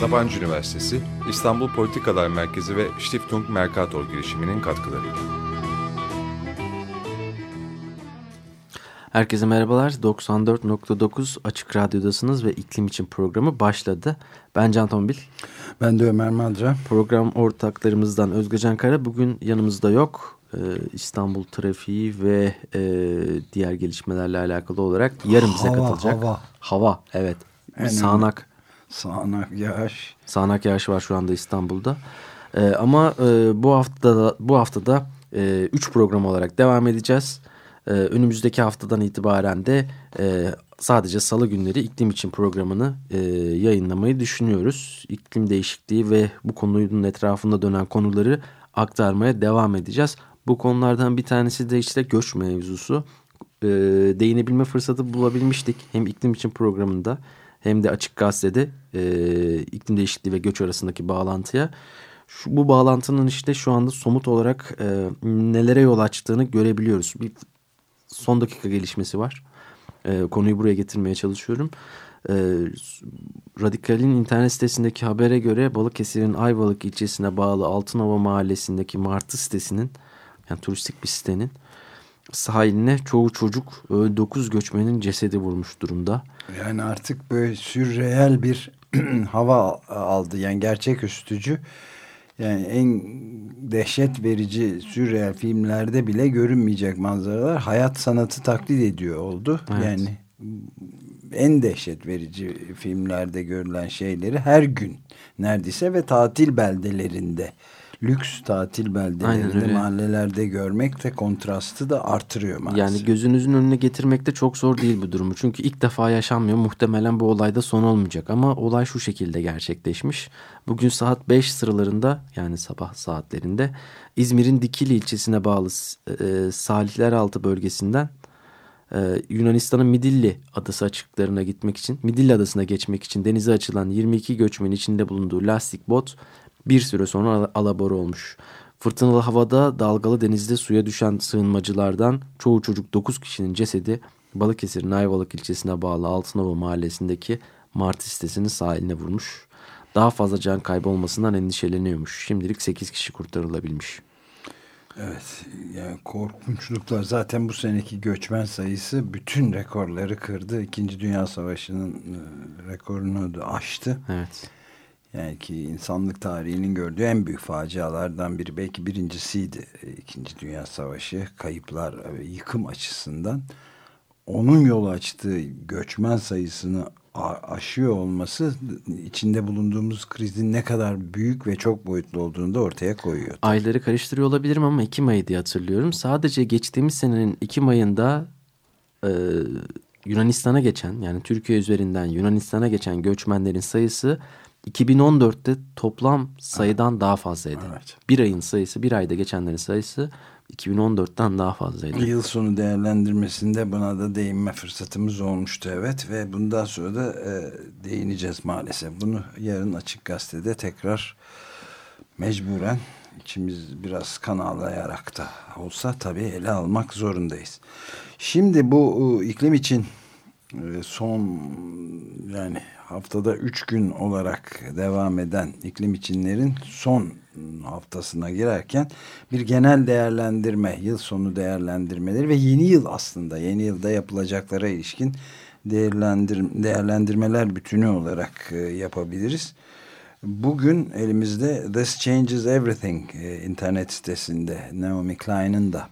Sabancı Üniversitesi, İstanbul Politikalar Merkezi ve Stiftung Mercator girişiminin katkılarıyla. Herkese merhabalar. 94.9 Açık Radyo'dasınız ve iklim için programı başladı. Ben Can Tombil. Ben de Ömer Madra. Program ortaklarımızdan Özgecan Kara bugün yanımızda yok. Ee, İstanbul trafiği ve e, diğer gelişmelerle alakalı olarak yarın bize Hava, katılacak. hava. Hava, evet. En sağanak, Sağanak yağış. sağanak yağış var şu anda İstanbul'da. Ee, ama e, bu haftada bu haftada 3 program olarak devam edeceğiz. Ee, önümüzdeki haftadan itibaren de e, sadece salı günleri iklim için programını e, yayınlamayı düşünüyoruz. İklim değişikliği ve bu konunun etrafında dönen konuları aktarmaya devam edeceğiz. Bu konulardan bir tanesi de işte göç mevzusu. Ee, değinebilme fırsatı bulabilmiştik hem iklim için programında hem de Açık Gazete'de e, iklim değişikliği ve göç arasındaki bağlantıya. Şu, bu bağlantının işte şu anda somut olarak e, nelere yol açtığını görebiliyoruz. Bir son dakika gelişmesi var. E, konuyu buraya getirmeye çalışıyorum. E, Radikal'in internet sitesindeki habere göre Balıkesir'in Ayvalık ilçesine bağlı Altınova mahallesindeki Martı sitesinin yani turistik bir sitenin sahiline çoğu çocuk 9 göçmenin cesedi vurmuş durumda. Yani artık böyle sürreel bir hava aldı. Yani gerçeküstücü. Yani en dehşet verici sürreel filmlerde bile görünmeyecek manzaralar hayat sanatı taklit ediyor oldu. Evet. Yani en dehşet verici filmlerde görülen şeyleri her gün neredeyse ve tatil beldelerinde lüks tatil beldelerinde mahallelerde görmek de kontrastı da artırıyor maalesef. Yani gözünüzün önüne getirmek de çok zor değil bu durumu. Çünkü ilk defa yaşanmıyor. Muhtemelen bu olayda son olmayacak. Ama olay şu şekilde gerçekleşmiş. Bugün saat 5 sıralarında yani sabah saatlerinde İzmir'in Dikili ilçesine bağlı e, Salihleraltı bölgesinden e, Yunanistan'ın Midilli adası açıklarına gitmek için, Midilli adasına geçmek için denize açılan 22 göçmenin içinde bulunduğu lastik bot bir süre sonra ala- alabora olmuş. Fırtınalı havada dalgalı denizde suya düşen sığınmacılardan çoğu çocuk 9 kişinin cesedi Balıkesir'in Ayvalık ilçesine bağlı Altınova mahallesindeki Martı sitesinin sahiline vurmuş. Daha fazla can kaybı olmasından endişeleniyormuş. Şimdilik 8 kişi kurtarılabilmiş. Evet yani korkunçluklar zaten bu seneki göçmen sayısı bütün rekorları kırdı. İkinci Dünya Savaşı'nın e, rekorunu da aştı. Evet. Yani ki insanlık tarihinin gördüğü en büyük facialardan biri belki birincisiydi e, İkinci Dünya Savaşı. Kayıplar ve yıkım açısından onun yol açtığı göçmen sayısını aşıyor olması içinde bulunduğumuz krizin ne kadar büyük ve çok boyutlu olduğunu da ortaya koyuyor. Ayları karıştırıyor olabilirim ama Ekim ayı diye hatırlıyorum. Sadece geçtiğimiz senenin Ekim ayında e, Yunanistan'a geçen yani Türkiye üzerinden Yunanistan'a geçen göçmenlerin sayısı 2014'te toplam sayıdan daha fazlaydı. Evet. Bir ayın sayısı, bir ayda geçenlerin sayısı 2014'ten daha fazlaydı. Yıl sonu değerlendirmesinde buna da değinme fırsatımız olmuştu evet ve bundan sonra da e, değineceğiz maalesef. Bunu yarın Açık Gazete'de tekrar mecburen içimiz biraz kan ağlayarak da olsa tabii ele almak zorundayız. Şimdi bu e, iklim için son yani haftada üç gün olarak devam eden iklim içinlerin son haftasına girerken bir genel değerlendirme, yıl sonu değerlendirmeleri ve yeni yıl aslında yeni yılda yapılacaklara ilişkin değerlendir, değerlendirmeler bütünü olarak e, yapabiliriz. Bugün elimizde This Changes Everything e, internet sitesinde Naomi Klein'in da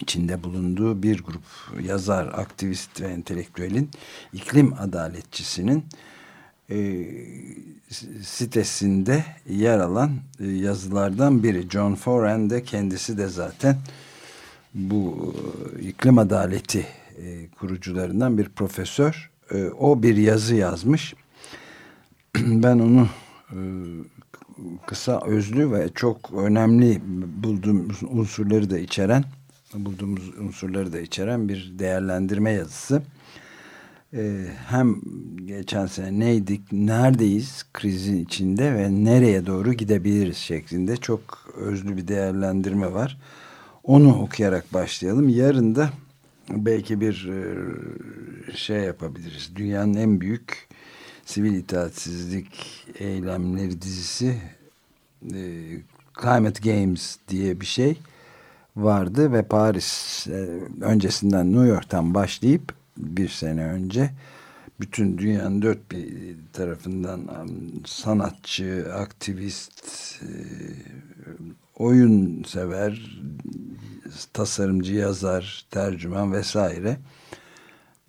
içinde bulunduğu bir grup yazar, aktivist ve entelektüelin iklim adaletçisinin e, sitesinde yer alan e, yazılardan biri. John Foran de kendisi de zaten bu e, iklim adaleti e, kurucularından bir profesör. E, o bir yazı yazmış. ben onu e, kısa, özlü ve çok önemli bulduğumuz unsurları da içeren bulduğumuz unsurları da içeren bir değerlendirme yazısı. Ee, hem geçen sene neydik, neredeyiz krizin içinde ve nereye doğru gidebiliriz şeklinde çok özlü bir değerlendirme var. Onu okuyarak başlayalım. Yarın da belki bir e, şey yapabiliriz. Dünyanın en büyük sivil itaatsizlik eylemleri dizisi e, Climate Games diye bir şey vardı ve Paris e, öncesinden New York'tan başlayıp bir sene önce bütün dünyanın dört bir tarafından sanatçı, aktivist, oyun sever, tasarımcı, yazar, tercüman vesaire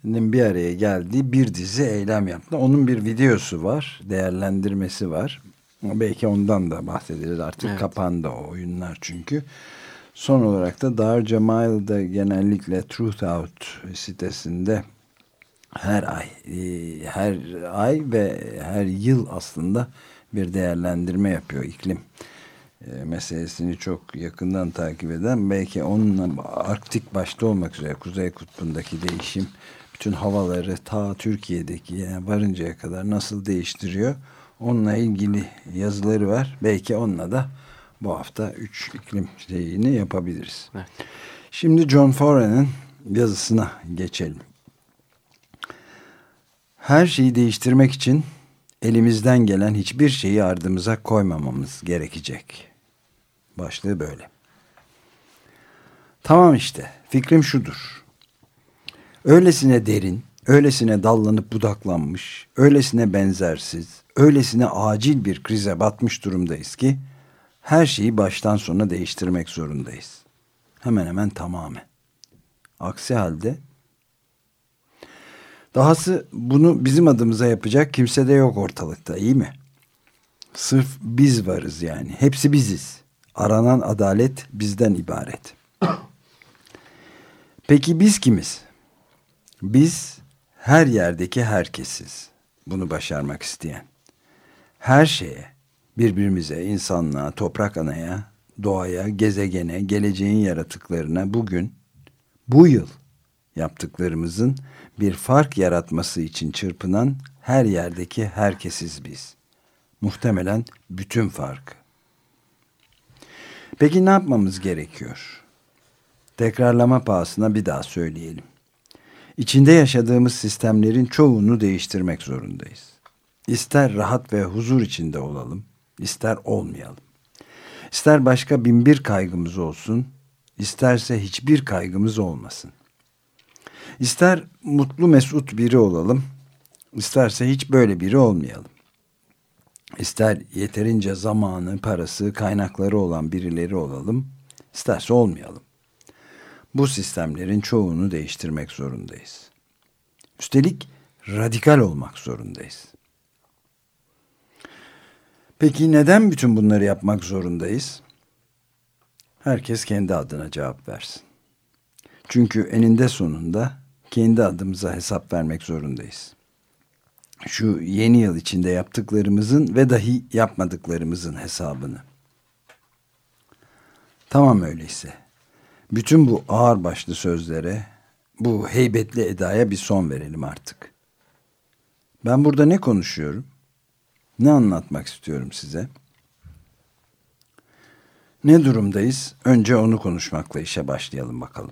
bir araya geldiği bir dizi eylem yaptı. Onun bir videosu var, değerlendirmesi var. Belki ondan da bahsederiz. Artık evet. kapandı o oyunlar çünkü. Son olarak da Darca Mile'da genellikle Truth Out sitesinde her ay e, her ay ve her yıl aslında bir değerlendirme yapıyor iklim e, meselesini çok yakından takip eden belki onunla Arktik başta olmak üzere Kuzey Kutbu'ndaki değişim bütün havaları ta Türkiye'deki yani varıncaya kadar nasıl değiştiriyor onunla ilgili yazıları var. Belki onunla da bu hafta 3 iklim şeyini yapabiliriz. Evet. Şimdi John Fore'nin yazısına geçelim. Her şeyi değiştirmek için elimizden gelen hiçbir şeyi ardımıza koymamamız gerekecek. Başlığı böyle. Tamam işte fikrim şudur. Öylesine derin, öylesine dallanıp budaklanmış, öylesine benzersiz, öylesine acil bir krize batmış durumdayız ki her şeyi baştan sona değiştirmek zorundayız. Hemen hemen tamamen. Aksi halde dahası bunu bizim adımıza yapacak kimse de yok ortalıkta iyi mi? Sırf biz varız yani. Hepsi biziz. Aranan adalet bizden ibaret. Peki biz kimiz? Biz her yerdeki herkesiz. Bunu başarmak isteyen. Her şeye, birbirimize, insanlığa, toprak anaya, doğaya, gezegene, geleceğin yaratıklarına bugün, bu yıl yaptıklarımızın bir fark yaratması için çırpınan her yerdeki herkesiz biz. Muhtemelen bütün farkı. Peki ne yapmamız gerekiyor? Tekrarlama pahasına bir daha söyleyelim. İçinde yaşadığımız sistemlerin çoğunu değiştirmek zorundayız. İster rahat ve huzur içinde olalım, ister olmayalım. İster başka binbir kaygımız olsun, isterse hiçbir kaygımız olmasın. İster mutlu mesut biri olalım, isterse hiç böyle biri olmayalım. İster yeterince zamanı, parası, kaynakları olan birileri olalım, isterse olmayalım. Bu sistemlerin çoğunu değiştirmek zorundayız. Üstelik radikal olmak zorundayız. Peki neden bütün bunları yapmak zorundayız? Herkes kendi adına cevap versin. Çünkü eninde sonunda kendi adımıza hesap vermek zorundayız. Şu yeni yıl içinde yaptıklarımızın ve dahi yapmadıklarımızın hesabını. Tamam öyleyse. Bütün bu ağır başlı sözlere, bu heybetli edaya bir son verelim artık. Ben burada ne konuşuyorum? Ne anlatmak istiyorum size? Ne durumdayız? Önce onu konuşmakla işe başlayalım bakalım.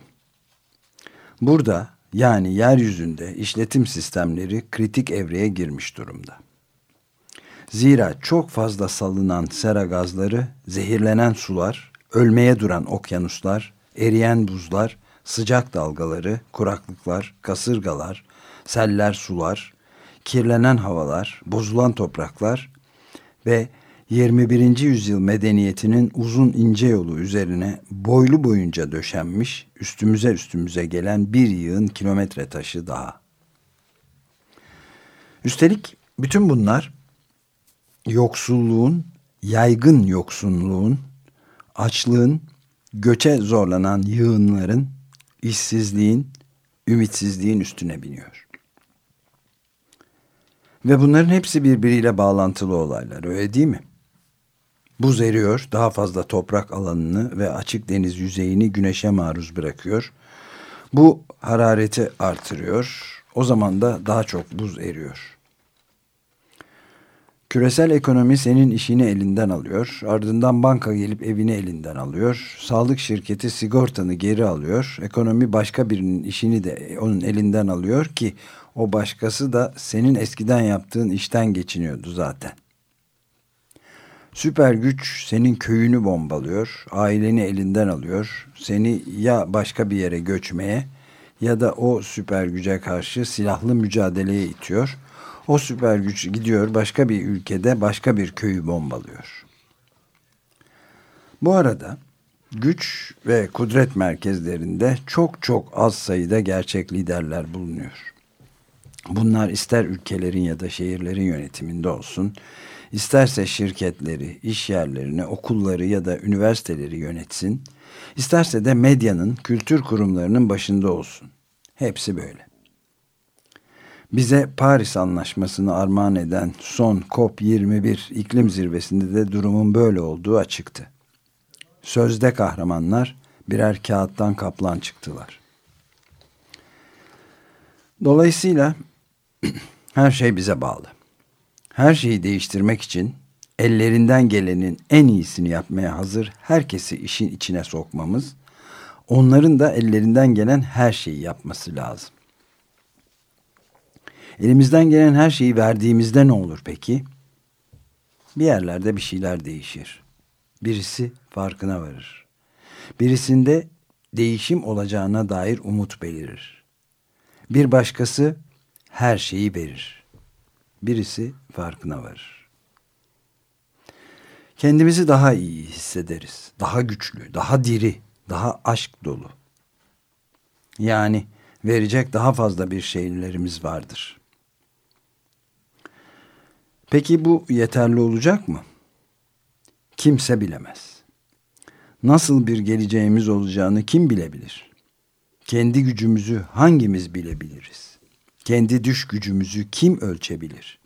Burada yani yeryüzünde işletim sistemleri kritik evreye girmiş durumda. Zira çok fazla salınan sera gazları, zehirlenen sular, ölmeye duran okyanuslar, eriyen buzlar, sıcak dalgaları, kuraklıklar, kasırgalar, seller sular, kirlenen havalar, bozulan topraklar ve 21. yüzyıl medeniyetinin uzun ince yolu üzerine boylu boyunca döşenmiş, üstümüze üstümüze gelen bir yığın kilometre taşı daha. Üstelik bütün bunlar yoksulluğun, yaygın yoksunluğun, açlığın, göçe zorlanan yığınların, işsizliğin, ümitsizliğin üstüne biniyor. Ve bunların hepsi birbiriyle bağlantılı olaylar öyle değil mi? Buz eriyor, daha fazla toprak alanını ve açık deniz yüzeyini güneşe maruz bırakıyor. Bu harareti artırıyor. O zaman da daha çok buz eriyor. Küresel ekonomi senin işini elinden alıyor. Ardından banka gelip evini elinden alıyor. Sağlık şirketi sigortanı geri alıyor. Ekonomi başka birinin işini de onun elinden alıyor ki o başkası da senin eskiden yaptığın işten geçiniyordu zaten. Süper güç senin köyünü bombalıyor, aileni elinden alıyor, seni ya başka bir yere göçmeye ya da o süper güce karşı silahlı mücadeleye itiyor. O süper güç gidiyor başka bir ülkede başka bir köyü bombalıyor. Bu arada güç ve kudret merkezlerinde çok çok az sayıda gerçek liderler bulunuyor. Bunlar ister ülkelerin ya da şehirlerin yönetiminde olsun, isterse şirketleri, iş yerlerini, okulları ya da üniversiteleri yönetsin, isterse de medyanın, kültür kurumlarının başında olsun. Hepsi böyle. Bize Paris Anlaşması'nı armağan eden son COP21 iklim zirvesinde de durumun böyle olduğu açıktı. Sözde kahramanlar birer kağıttan kaplan çıktılar. Dolayısıyla her şey bize bağlı. Her şeyi değiştirmek için ellerinden gelenin en iyisini yapmaya hazır herkesi işin içine sokmamız, onların da ellerinden gelen her şeyi yapması lazım. Elimizden gelen her şeyi verdiğimizde ne olur peki? Bir yerlerde bir şeyler değişir. Birisi farkına varır. Birisinde değişim olacağına dair umut belirir. Bir başkası her şeyi verir. Birisi farkına varır. Kendimizi daha iyi hissederiz. Daha güçlü, daha diri, daha aşk dolu. Yani verecek daha fazla bir şeylerimiz vardır. Peki bu yeterli olacak mı? Kimse bilemez. Nasıl bir geleceğimiz olacağını kim bilebilir? Kendi gücümüzü hangimiz bilebiliriz? Kendi düş gücümüzü kim ölçebilir?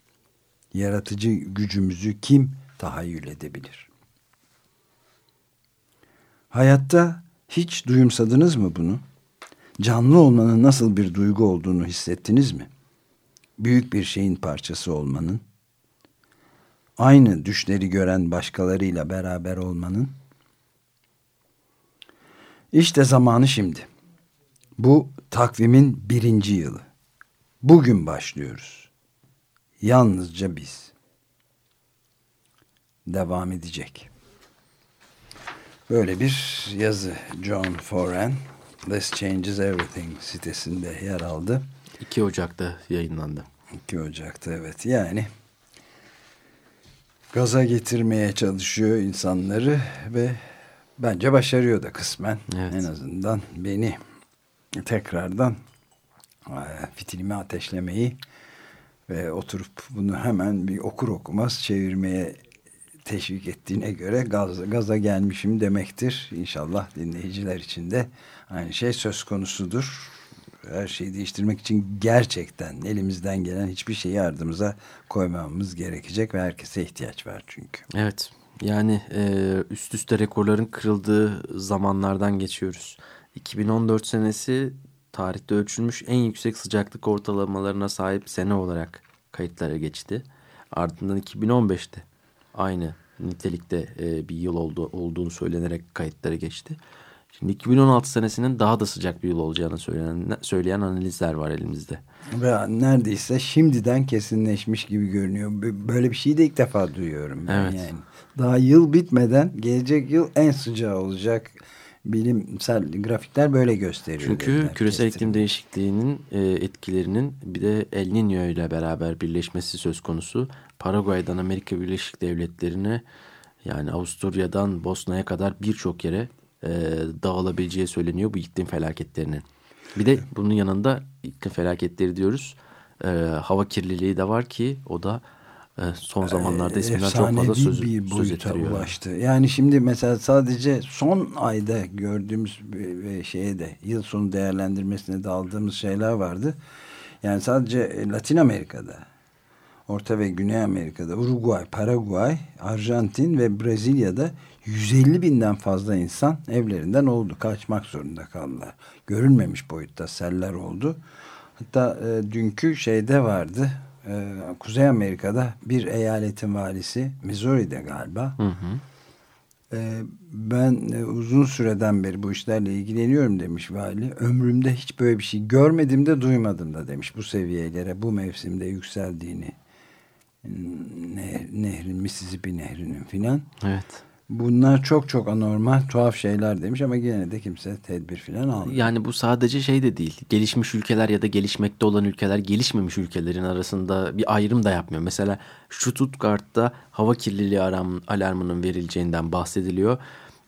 Yaratıcı gücümüzü kim tahayyül edebilir? Hayatta hiç duyumsadınız mı bunu? Canlı olmanın nasıl bir duygu olduğunu hissettiniz mi? Büyük bir şeyin parçası olmanın, aynı düşleri gören başkalarıyla beraber olmanın. İşte zamanı şimdi. Bu takvimin birinci yılı. Bugün başlıyoruz. Yalnızca biz. Devam edecek. Böyle bir yazı John Foran This Changes Everything sitesinde yer aldı. 2 Ocak'ta yayınlandı. 2 Ocak'ta evet yani gaza getirmeye çalışıyor insanları ve bence başarıyor da kısmen. Evet. En azından beni tekrardan fitilimi ateşlemeyi ve oturup bunu hemen bir okur okumaz çevirmeye teşvik ettiğine göre gaz, gaza gelmişim demektir. İnşallah dinleyiciler için de aynı şey söz konusudur. Her şeyi değiştirmek için gerçekten elimizden gelen hiçbir şeyi ardımıza koymamamız gerekecek ve herkese ihtiyaç var çünkü. Evet yani e, üst üste rekorların kırıldığı zamanlardan geçiyoruz. 2014 senesi tarihte ölçülmüş en yüksek sıcaklık ortalamalarına sahip sene olarak kayıtlara geçti. Ardından 2015'te aynı nitelikte e, bir yıl oldu, olduğunu söylenerek kayıtlara geçti. Şimdi 2016 senesinin daha da sıcak bir yıl olacağını söyleyen, söyleyen analizler var elimizde. Ve neredeyse şimdiden kesinleşmiş gibi görünüyor. Böyle bir şeyi de ilk defa duyuyorum. Ben Evet. Yani. Daha yıl bitmeden gelecek yıl en sıcağı olacak. Bilimsel grafikler böyle gösteriyor. Çünkü dediler, küresel iklim değişikliğinin e, etkilerinin bir de El Niño ile beraber birleşmesi söz konusu. Paraguay'dan Amerika Birleşik Devletleri'ne yani Avusturya'dan Bosna'ya kadar birçok yere e, dağılabileceği söyleniyor bu iklim felaketlerinin. Bir de bunun yanında iklim felaketleri diyoruz. E, hava kirliliği de var ki o da son zamanlarda isminden çok fazla söz, bir söz ettiriyor. ulaştı. Yani şimdi mesela sadece son ayda gördüğümüz ve ve şeye de yıl sonu değerlendirmesine de aldığımız şeyler vardı. Yani sadece Latin Amerika'da Orta ve Güney Amerika'da, Uruguay, Paraguay, Arjantin ve Brezilya'da 150 binden fazla insan evlerinden oldu. Kaçmak zorunda kaldılar. Görülmemiş boyutta seller oldu. Hatta e, dünkü şeyde vardı. E, Kuzey Amerika'da bir eyaletin valisi, Missouri'de galiba. Hı hı. E, ben e, uzun süreden beri bu işlerle ilgileniyorum demiş vali. Ömrümde hiç böyle bir şey görmedim de duymadım da demiş bu seviyelere bu mevsimde yükseldiğini. Ne, nehrin, Mississippi nehrinin filan. Evet. Bunlar çok çok anormal, tuhaf şeyler demiş ama gene de kimse tedbir filan almıyor. Yani bu sadece şey de değil. Gelişmiş ülkeler ya da gelişmekte olan ülkeler gelişmemiş ülkelerin arasında bir ayrım da yapmıyor. Mesela Stuttgart'ta hava kirliliği alarmının verileceğinden bahsediliyor.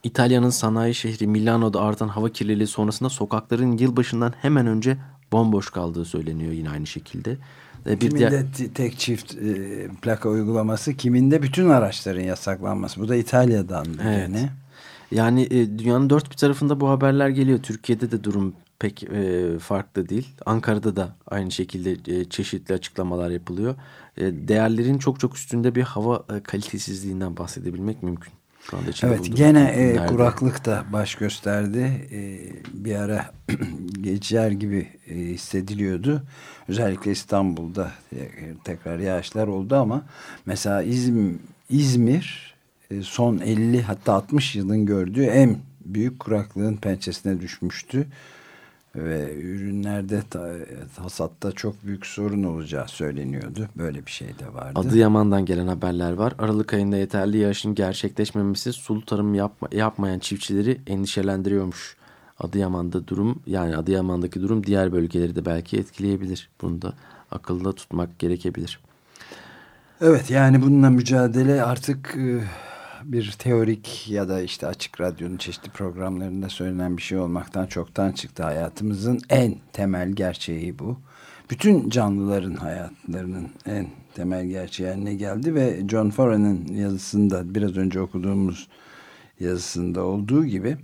İtalya'nın sanayi şehri Milano'da artan hava kirliliği sonrasında sokakların yılbaşından hemen önce bomboş kaldığı söyleniyor yine aynı şekilde. E, Bir kiminde diğer- te- tek çift e, plaka uygulaması, kiminde bütün araçların yasaklanması. Bu da İtalya'dan Evet. gene. Yani e, dünyanın dört bir tarafında bu haberler geliyor. Türkiye'de de durum pek e, farklı değil. Ankara'da da aynı şekilde e, çeşitli açıklamalar yapılıyor. E, değerlerin çok çok üstünde bir hava e, kalitesizliğinden bahsedebilmek mümkün. Şu anda içinde Evet gene e, kuraklık da baş gösterdi. E, bir ara geçer gibi e, hissediliyordu. Özellikle İstanbul'da e, tekrar yağışlar oldu ama mesela İzm- İzmir e, son 50 hatta 60 yılın gördüğü en büyük kuraklığın pençesine düşmüştü. Ve ürünlerde ta- hasatta çok büyük sorun olacağı söyleniyordu. Böyle bir şey de vardı. Adıyaman'dan gelen haberler var. Aralık ayında yeterli yağışın gerçekleşmemesi sulu tarım yapma, yapmayan çiftçileri endişelendiriyormuş. Adıyaman'da durum yani Adıyaman'daki durum diğer bölgeleri de belki etkileyebilir. Bunu da akılda tutmak gerekebilir. Evet yani bununla mücadele artık e, bir teorik ya da işte açık radyonun çeşitli programlarında söylenen bir şey olmaktan çoktan çıktı. Hayatımızın en temel gerçeği bu. Bütün canlıların hayatlarının en temel gerçeği haline geldi ve John Foran'ın yazısında biraz önce okuduğumuz yazısında olduğu gibi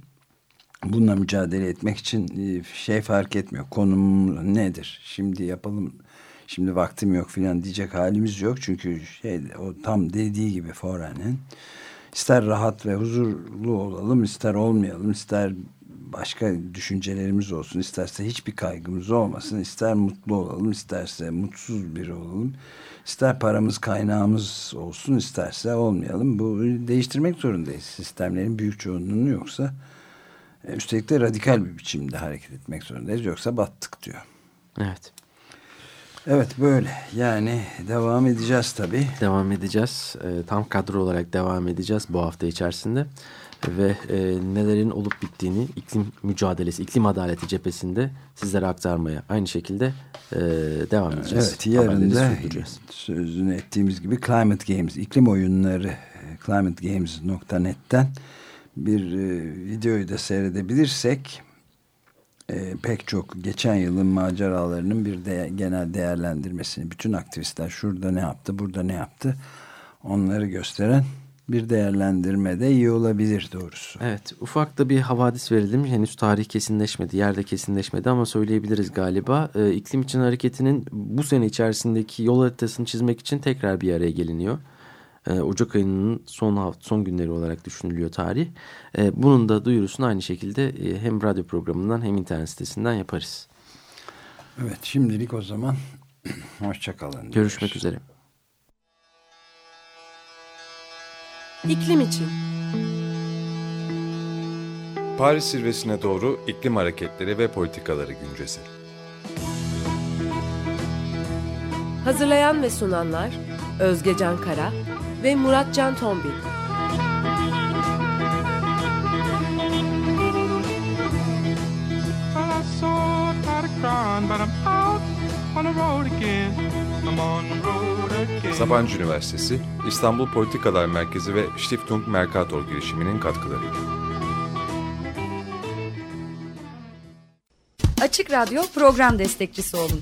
bununla mücadele etmek için e, şey fark etmiyor. Konum nedir? Şimdi yapalım. Şimdi vaktim yok filan diyecek halimiz yok. Çünkü şey o tam dediği gibi Foren'in ister rahat ve huzurlu olalım, ister olmayalım, ister başka düşüncelerimiz olsun, isterse hiçbir kaygımız olmasın, ister mutlu olalım, isterse mutsuz biri olalım, ister paramız kaynağımız olsun, isterse olmayalım. Bu değiştirmek zorundayız. Sistemlerin büyük çoğunluğunu yoksa e, Üstelik de radikal bir biçimde hareket etmek zorundayız. Yoksa battık diyor. Evet. Evet böyle. Yani devam edeceğiz tabii. Devam edeceğiz. E, tam kadro olarak devam edeceğiz bu hafta içerisinde. Ve e, nelerin olup bittiğini iklim mücadelesi, iklim adaleti cephesinde sizlere aktarmaya aynı şekilde e, devam edeceğiz. Evet yarın da sözünü ettiğimiz gibi Climate Games, iklim oyunları e, climategames.net'ten bir e, videoyu da seyredebilirsek e, pek çok geçen yılın maceralarının bir de, genel değerlendirmesini bütün aktivistler şurada ne yaptı burada ne yaptı onları gösteren bir değerlendirme de iyi olabilir doğrusu. Evet ufak da bir havadis verelim. Henüz tarih kesinleşmedi, yerde kesinleşmedi ama söyleyebiliriz galiba. E, iklim için hareketinin bu sene içerisindeki yol haritasını çizmek için tekrar bir araya geliniyor. E, Ocak ayının son hafta, son günleri olarak düşünülüyor tarih. E, bunun da duyurusunu aynı şekilde e, hem radyo programından hem internet sitesinden yaparız. Evet şimdilik o zaman hoşçakalın. Görüşmek üzere. İklim için. Paris zirvesine doğru iklim hareketleri ve politikaları güncesi. Hazırlayan ve sunanlar Özge Can Kara ve Murat Can Tombil. Sabancı Üniversitesi, İstanbul Politikalar Merkezi ve Stiftung Mercator girişiminin katkılarıyla. Açık Radyo program destekçisi olun.